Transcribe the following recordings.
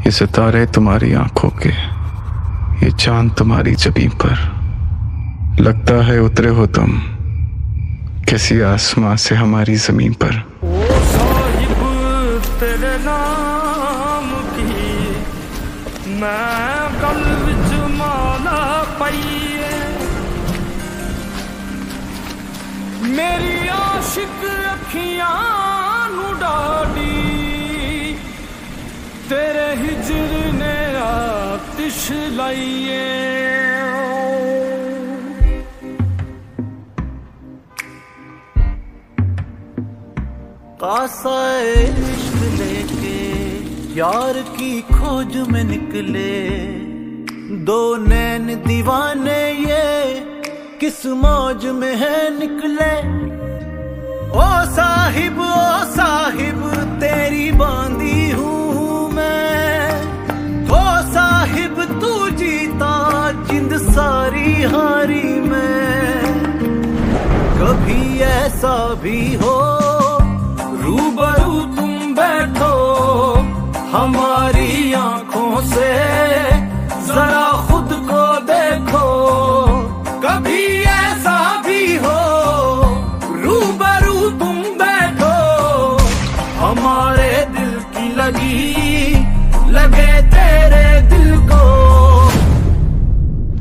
ये सितारे तुम्हारी आँखों के, ये चाँद तुम्हारी जबी पर। लगता है उतरे हो तुम किसी आसमां से हमारी ज़मीन पर। ओ साहिब, तेरे नाम की मैं गल विच माला पाईए मेरी तेरे हिजर ने आतिश लाइए कासा इश्क लेके यार की खोज में निकले। दो नैन दीवाने ये किस मौज में है निकले। ओ साहिब ओ साहिब, तेरी बांधी सारी हारी मैं। कभी ऐसा भी हो रूबरू तुम बैठो हमारी आँखों से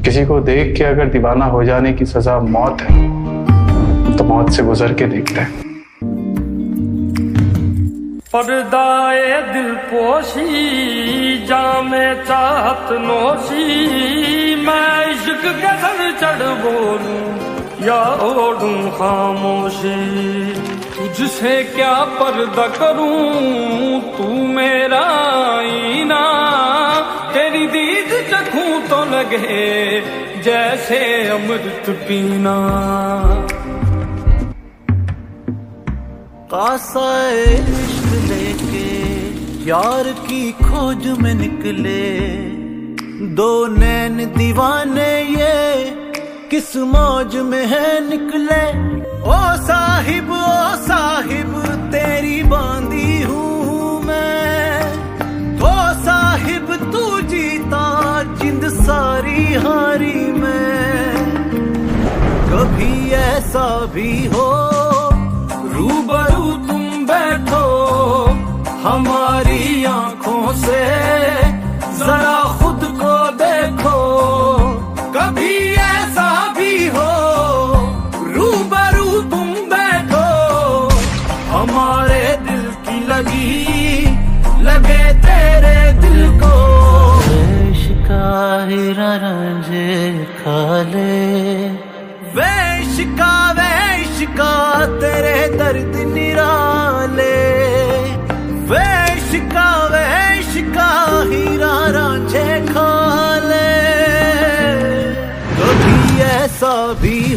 किसी को देख के अगर दीवाना हो जाने की सजा मौत है तो मौत से गुजर के देखते हैं। पर्दाए दिल पोशी, जामे चाहत नोशी, मैं इश्क के सर चढ़ बोलूँ या ओढ़ूं खामोशी। तुझसे क्या पर्दा करूँ, तू मेरा आईना चखूं तो लगे जैसे अमृत पीना। कासा इश्क लेके, यार की खोज में निकले। दो नैन दीवाने ये, किस मौज में है निकले। ओ साहिब ओ साहिब सारी हारी मैं। कभी ऐसा भी हो, रूबरू तुम बैठो हमारी आँखों से। जरा खुद को देखो, कभी ऐसा भी हो, रूबरू तुम बैठो। हमारे दिल की लगी, लगे तेरे दिल को। इश्का हीरा रंजे खाले। वैश का वैश का, तेरे दर्द निराले। वैश का वैश का, हीरा रांझे खाले। कभी ऐसा भी